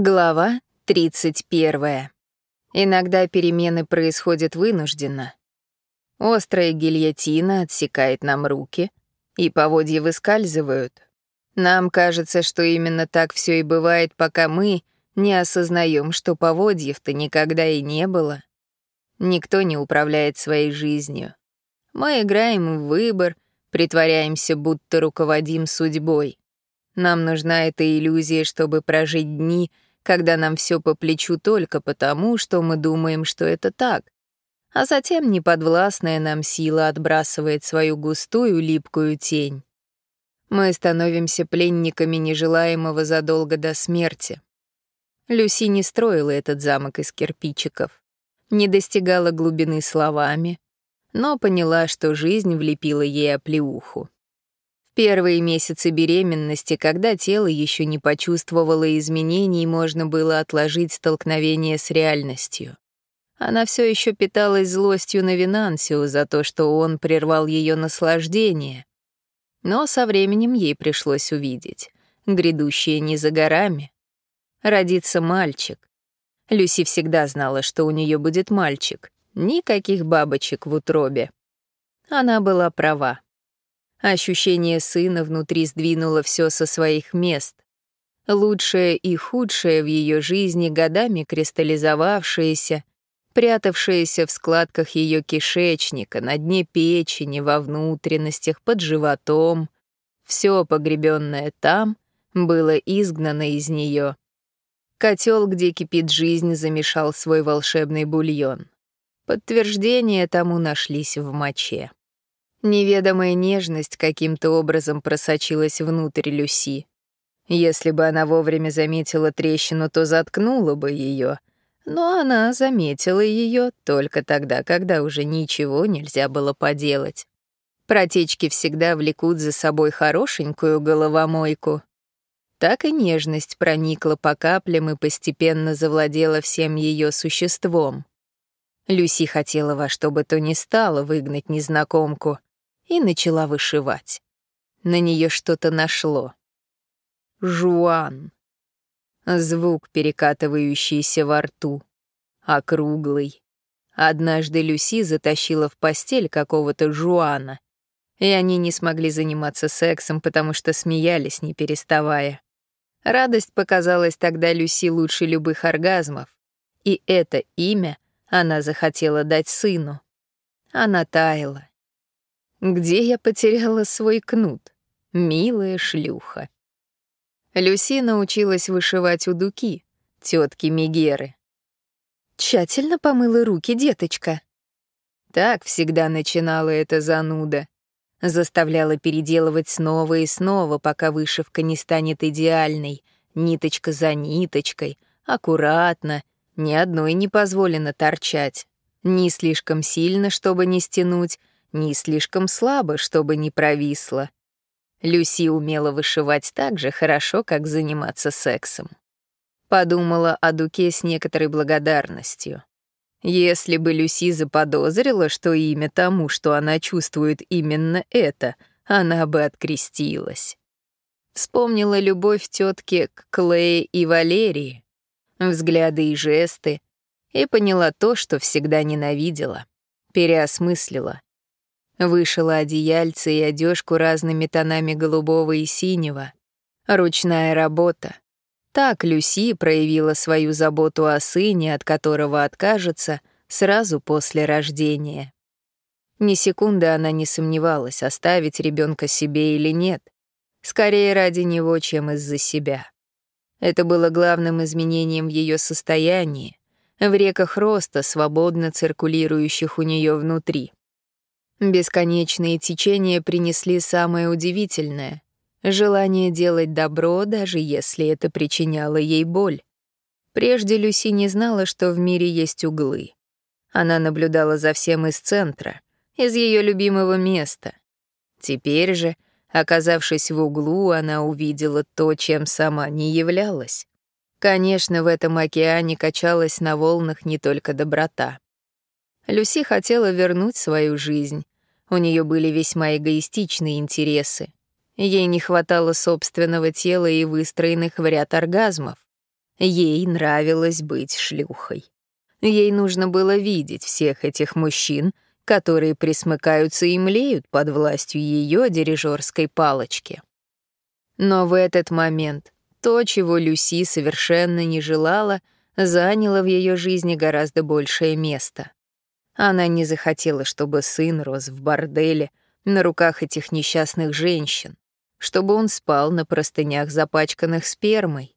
Глава 31. Иногда перемены происходят вынужденно. Острая гильотина отсекает нам руки, и поводья выскальзывают. Нам кажется, что именно так все и бывает, пока мы не осознаем, что поводьев-то никогда и не было. Никто не управляет своей жизнью. Мы играем в выбор, притворяемся, будто руководим судьбой. Нам нужна эта иллюзия, чтобы прожить дни — когда нам все по плечу только потому, что мы думаем, что это так. А затем неподвластная нам сила отбрасывает свою густую липкую тень. Мы становимся пленниками нежелаемого задолго до смерти. Люси не строила этот замок из кирпичиков, не достигала глубины словами, но поняла, что жизнь влепила ей оплеуху первые месяцы беременности, когда тело еще не почувствовало изменений, можно было отложить столкновение с реальностью. Она все еще питалась злостью на Винансио за то, что он прервал ее наслаждение. Но со временем ей пришлось увидеть. Грядущее не за горами. Родится мальчик. Люси всегда знала, что у нее будет мальчик. Никаких бабочек в утробе. Она была права. Ощущение сына внутри сдвинуло все со своих мест. Лучшее и худшее в ее жизни, годами кристаллизовавшееся, прятавшееся в складках ее кишечника, на дне печени, во внутренностях, под животом, все погребенное там, было изгнано из нее. Котел, где кипит жизнь, замешал свой волшебный бульон. Подтверждения тому нашлись в моче. Неведомая нежность каким-то образом просочилась внутрь Люси. Если бы она вовремя заметила трещину, то заткнула бы ее. Но она заметила ее только тогда, когда уже ничего нельзя было поделать. Протечки всегда влекут за собой хорошенькую головомойку. Так и нежность проникла по каплям и постепенно завладела всем ее существом. Люси хотела во что бы то ни стало выгнать незнакомку, и начала вышивать. На нее что-то нашло. Жуан. Звук, перекатывающийся во рту. Округлый. Однажды Люси затащила в постель какого-то Жуана, и они не смогли заниматься сексом, потому что смеялись, не переставая. Радость показалась тогда Люси лучше любых оргазмов, и это имя она захотела дать сыну. Она таяла, где я потеряла свой кнут? Милая шлюха. Люси научилась вышивать удуки, тетки Мегеры. Тщательно помыла руки, деточка. Так всегда начинала эта зануда. Заставляла переделывать снова и снова, пока вышивка не станет идеальной, ниточка за ниточкой, аккуратно, ни одной не позволено торчать. Не слишком сильно, чтобы не стянуть, не слишком слабо, чтобы не провисло. Люси умела вышивать так же хорошо, как заниматься сексом. Подумала о Дуке с некоторой благодарностью. Если бы Люси заподозрила, что имя тому, что она чувствует именно это, она бы открестилась. Вспомнила любовь тетки к Клее и Валерии, взгляды и жесты, и поняла то, что всегда ненавидела, переосмыслила. Вышила одеяльце и одежку разными тонами голубого и синего. Ручная работа. Так Люси проявила свою заботу о сыне, от которого откажется сразу после рождения. Ни секунды она не сомневалась, оставить ребенка себе или нет. Скорее ради него, чем из-за себя. Это было главным изменением в ее состоянии, в реках роста, свободно циркулирующих у нее внутри. Бесконечные течения принесли самое удивительное — желание делать добро, даже если это причиняло ей боль. Прежде Люси не знала, что в мире есть углы. Она наблюдала за всем из центра, из ее любимого места. Теперь же, оказавшись в углу, она увидела то, чем сама не являлась. Конечно, в этом океане качалась на волнах не только доброта. Люси хотела вернуть свою жизнь. У нее были весьма эгоистичные интересы. Ей не хватало собственного тела и выстроенных в ряд оргазмов. Ей нравилось быть шлюхой. Ей нужно было видеть всех этих мужчин, которые присмыкаются и млеют под властью ее дирижерской палочки. Но в этот момент то, чего Люси совершенно не желала, заняло в ее жизни гораздо большее место. Она не захотела, чтобы сын рос в борделе на руках этих несчастных женщин, чтобы он спал на простынях, запачканных спермой,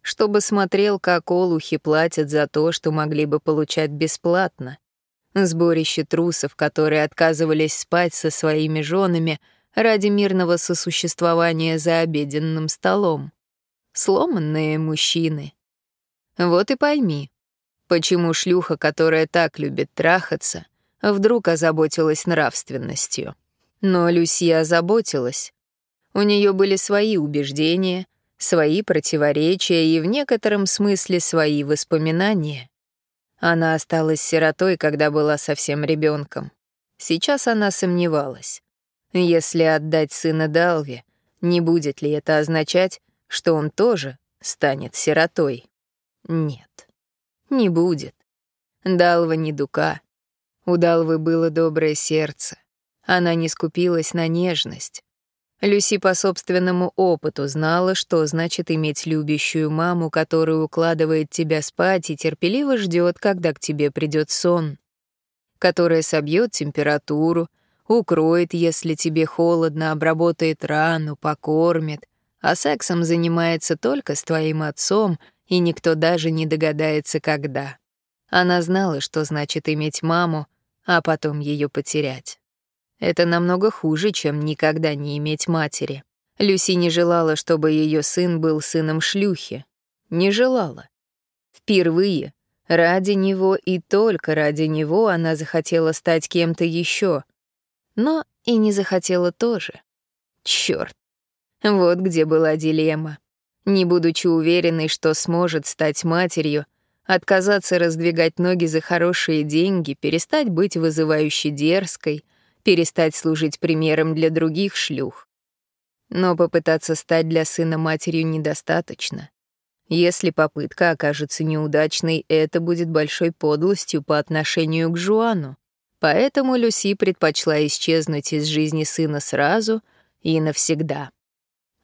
чтобы смотрел, как олухи платят за то, что могли бы получать бесплатно. Сборище трусов, которые отказывались спать со своими женами ради мирного сосуществования за обеденным столом. Сломанные мужчины. Вот и пойми, почему шлюха, которая так любит трахаться, вдруг озаботилась нравственностью. Но Люси озаботилась. У нее были свои убеждения — свои противоречия и в некотором смысле свои воспоминания. Она осталась сиротой, когда была совсем ребенком. Сейчас она сомневалась. Если отдать сына Далве, не будет ли это означать, что он тоже станет сиротой? Нет, не будет. Далва не дука. У Далвы было доброе сердце. Она не скупилась на нежность. Люси по собственному опыту знала, что значит иметь любящую маму, которая укладывает тебя спать и терпеливо ждет, когда к тебе придет сон, которая собьет температуру, укроет, если тебе холодно, обработает рану, покормит, а сексом занимается только с твоим отцом, и никто даже не догадается, когда. Она знала, что значит иметь маму, а потом ее потерять. Это намного хуже, чем никогда не иметь матери. Люси не желала, чтобы ее сын был сыном шлюхи. Не желала. Впервые, ради него и только ради него она захотела стать кем-то еще. Но и не захотела тоже. Черт. Вот где была дилемма. Не будучи уверенной, что сможет стать матерью, отказаться раздвигать ноги за хорошие деньги, перестать быть вызывающе дерзкой — перестать служить примером для других шлюх. Но попытаться стать для сына матерью недостаточно. Если попытка окажется неудачной, это будет большой подлостью по отношению к Жуану. Поэтому Люси предпочла исчезнуть из жизни сына сразу и навсегда.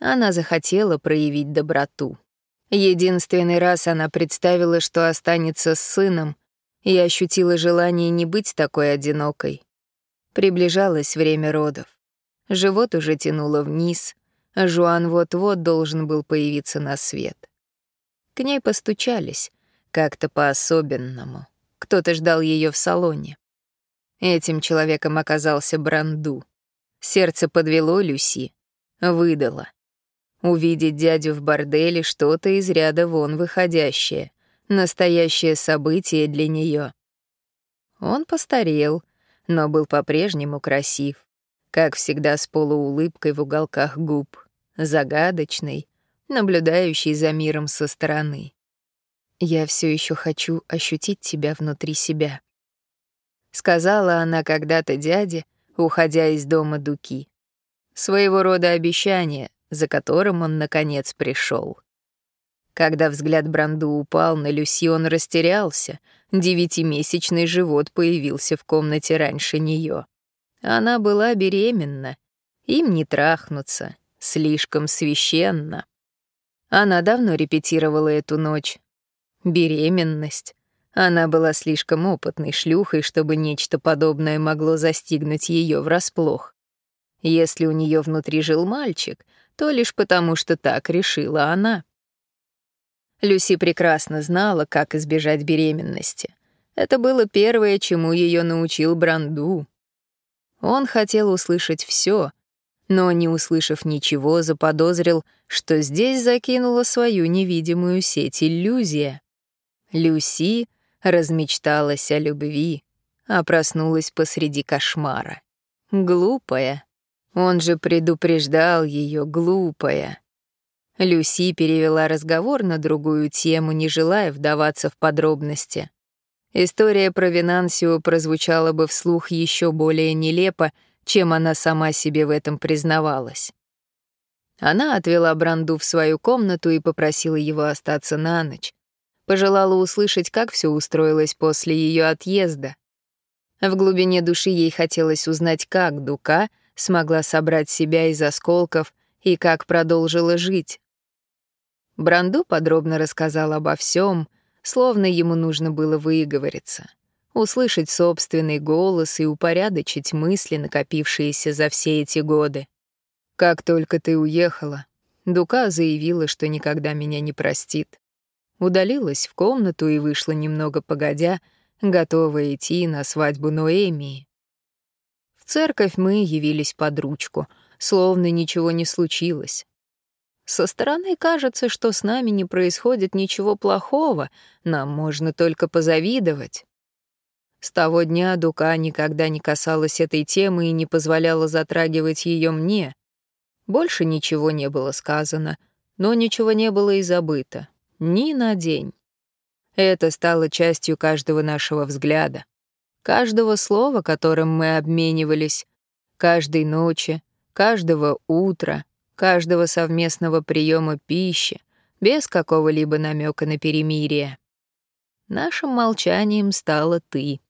Она захотела проявить доброту. Единственный раз она представила, что останется с сыном, и ощутила желание не быть такой одинокой. Приближалось время родов. Живот уже тянуло вниз, а Жуан вот-вот должен был появиться на свет. К ней постучались, как-то по-особенному. Кто-то ждал ее в салоне. Этим человеком оказался Бранду. Сердце подвело Люси, выдало. Увидеть дядю в борделе что-то из ряда вон выходящее, настоящее событие для нее. Он постарел, но был по-прежнему красив, как всегда с полуулыбкой в уголках губ, загадочный, наблюдающий за миром со стороны. «Я все еще хочу ощутить тебя внутри себя», — сказала она когда-то дяде, уходя из дома Дуки. Своего рода обещание, за которым он, наконец, пришел. Когда взгляд Бранду упал на Люси, он растерялся. Девятимесячный живот появился в комнате раньше нее. Она была беременна. Им не трахнуться. Слишком священно. Она давно репетировала эту ночь. Беременность. Она была слишком опытной шлюхой, чтобы нечто подобное могло застигнуть ее врасплох. Если у нее внутри жил мальчик, то лишь потому, что так решила она. Люси прекрасно знала, как избежать беременности. Это было первое, чему ее научил Бранду. Он хотел услышать все, но, не услышав ничего, заподозрил, что здесь закинула свою невидимую сеть иллюзия. Люси размечталась о любви, а проснулась посреди кошмара. Глупая. Он же предупреждал ее, глупая. Люси перевела разговор на другую тему, не желая вдаваться в подробности. История про Винансио прозвучала бы вслух еще более нелепо, чем она сама себе в этом признавалась. Она отвела Бранду в свою комнату и попросила его остаться на ночь, Пожелала услышать, как все устроилось после ее отъезда. В глубине души ей хотелось узнать, как Дука смогла собрать себя из осколков и как продолжила жить. Бранду подробно рассказал обо всем, словно ему нужно было выговориться, услышать собственный голос и упорядочить мысли, накопившиеся за все эти годы. «Как только ты уехала, Дука заявила, что никогда меня не простит. Удалилась в комнату и вышла немного погодя, готовая идти на свадьбу Ноэмии. В церковь мы явились под ручку, словно ничего не случилось. Со стороны кажется, что с нами не происходит ничего плохого, нам можно только позавидовать. С того дня Дука никогда не касалась этой темы и не позволяла затрагивать ее мне. Больше ничего не было сказано, но ничего не было и забыто. Ни на день. Это стало частью каждого нашего взгляда, каждого слова, которым мы обменивались, каждой ночи, каждого утра, каждого совместного приема пищи, без какого-либо намека на перемирие. Нашим молчанием стала ты.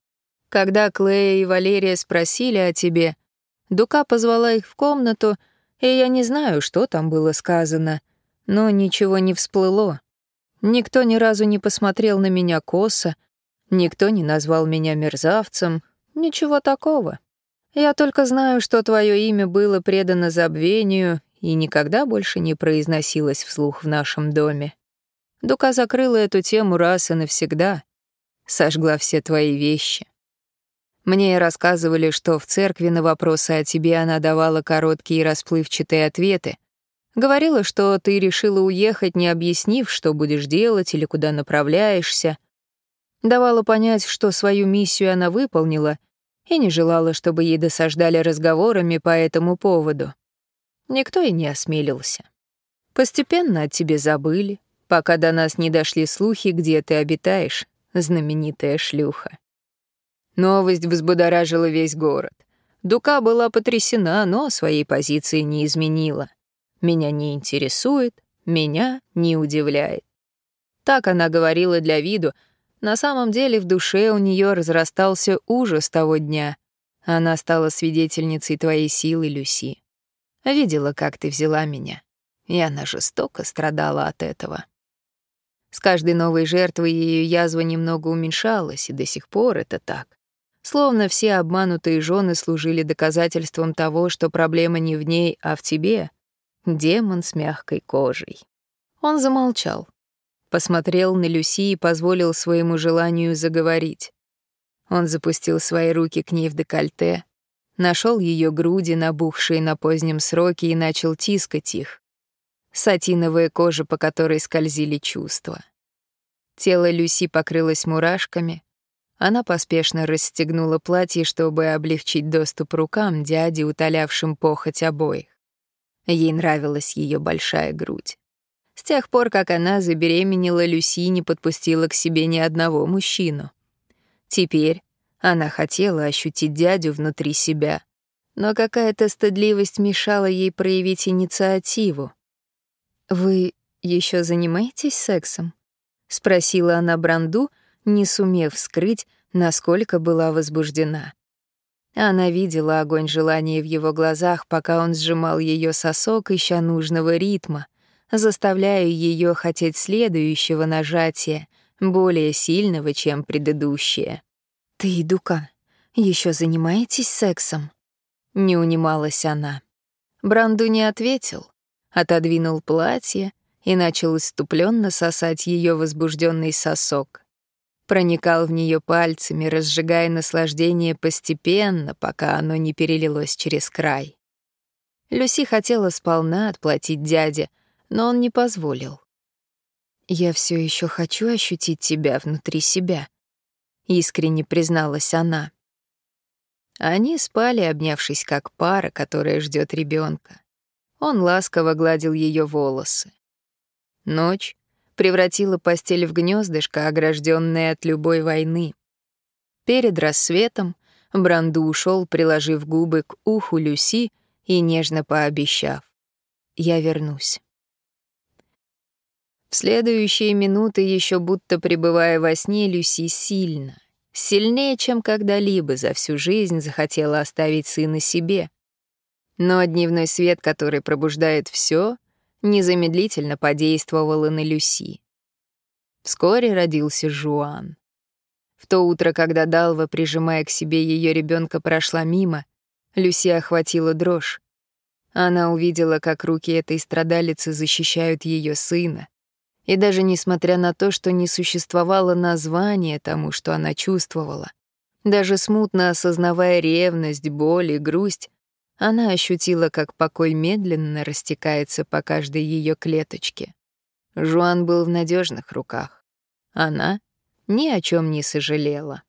Когда Клея и Валерия спросили о тебе, Дука позвала их в комнату, и я не знаю, что там было сказано, но ничего не всплыло. Никто ни разу не посмотрел на меня косо, никто не назвал меня мерзавцем, ничего такого. Я только знаю, что твое имя было предано забвению и никогда больше не произносилось вслух в нашем доме. Дука закрыла эту тему раз и навсегда, сожгла все твои вещи. Мне рассказывали, что в церкви на вопросы о тебе она давала короткие и расплывчатые ответы, Говорила, что ты решила уехать, не объяснив, что будешь делать или куда направляешься. Давала понять, что свою миссию она выполнила и не желала, чтобы ей досаждали разговорами по этому поводу. Никто и не осмелился. Постепенно о тебе забыли, пока до нас не дошли слухи, где ты обитаешь, знаменитая шлюха. Новость взбудоражила весь город. Дука была потрясена, но своей позиции не изменила меня не интересует, меня не удивляет. Так она говорила для виду, на самом деле в душе у нее разрастался ужас того дня. Она стала свидетельницей твоей силы, Люси. Видела, как ты взяла меня, и она жестоко страдала от этого. С каждой новой жертвой ее язва немного уменьшалась, и до сих пор это так. Словно все обманутые жены служили доказательством того, что проблема не в ней, а в тебе, демон с мягкой кожей. Он замолчал, посмотрел на Люси и позволил своему желанию заговорить. Он запустил свои руки к ней в декольте, нашел ее груди, набухшие на позднем сроке, и начал тискать их. Сатиновая кожа, по которой скользили чувства. Тело Люси покрылось мурашками. Она поспешно расстегнула платье, чтобы облегчить доступ рукам дяди, утолявшим похоть обоих. Ей нравилась ее большая грудь. С тех пор, как она забеременела, Люси не подпустила к себе ни одного мужчину. Теперь она хотела ощутить дядю внутри себя, но какая-то стыдливость мешала ей проявить инициативу. «Вы еще занимаетесь сексом?» — спросила она Бранду, не сумев скрыть, насколько была возбуждена. Она видела огонь желания в его глазах, пока он сжимал ее сосок, ища нужного ритма, заставляя ее хотеть следующего нажатия, более сильного, чем предыдущее. «Ты, Дука, еще занимаетесь сексом?» Не унималась она. Бранду не ответил, отодвинул платье и начал иступленно сосать ее возбужденный сосок проникал в нее пальцами, разжигая наслаждение постепенно, пока оно не перелилось через край. Люси хотела сполна отплатить дяде, но он не позволил. «Я все еще хочу ощутить тебя внутри себя», — искренне призналась она. Они спали, обнявшись как пара, которая ждет ребенка. Он ласково гладил ее волосы. Ночь превратила постель в гнездышко, огражденное от любой войны. Перед рассветом Бранду ушел, приложив губы к уху Люси и нежно пообещав: "Я вернусь". Следующие минуты, еще будто пребывая во сне, Люси сильно, сильнее, чем когда-либо за всю жизнь захотела оставить сына себе. Но дневной свет, который пробуждает все, незамедлительно подействовал и на Люси. Вскоре родился Жуан. В то утро, когда Далва, прижимая к себе ее ребенка, прошла мимо, Люси охватила дрожь. Она увидела, как руки этой страдалицы защищают ее сына, и даже несмотря на то, что не существовало названия тому, что она чувствовала, даже смутно осознавая ревность, боль и грусть, она ощутила, как покой медленно растекается по каждой ее клеточке. Жуан был в надежных руках. Она ни о чем не сожалела.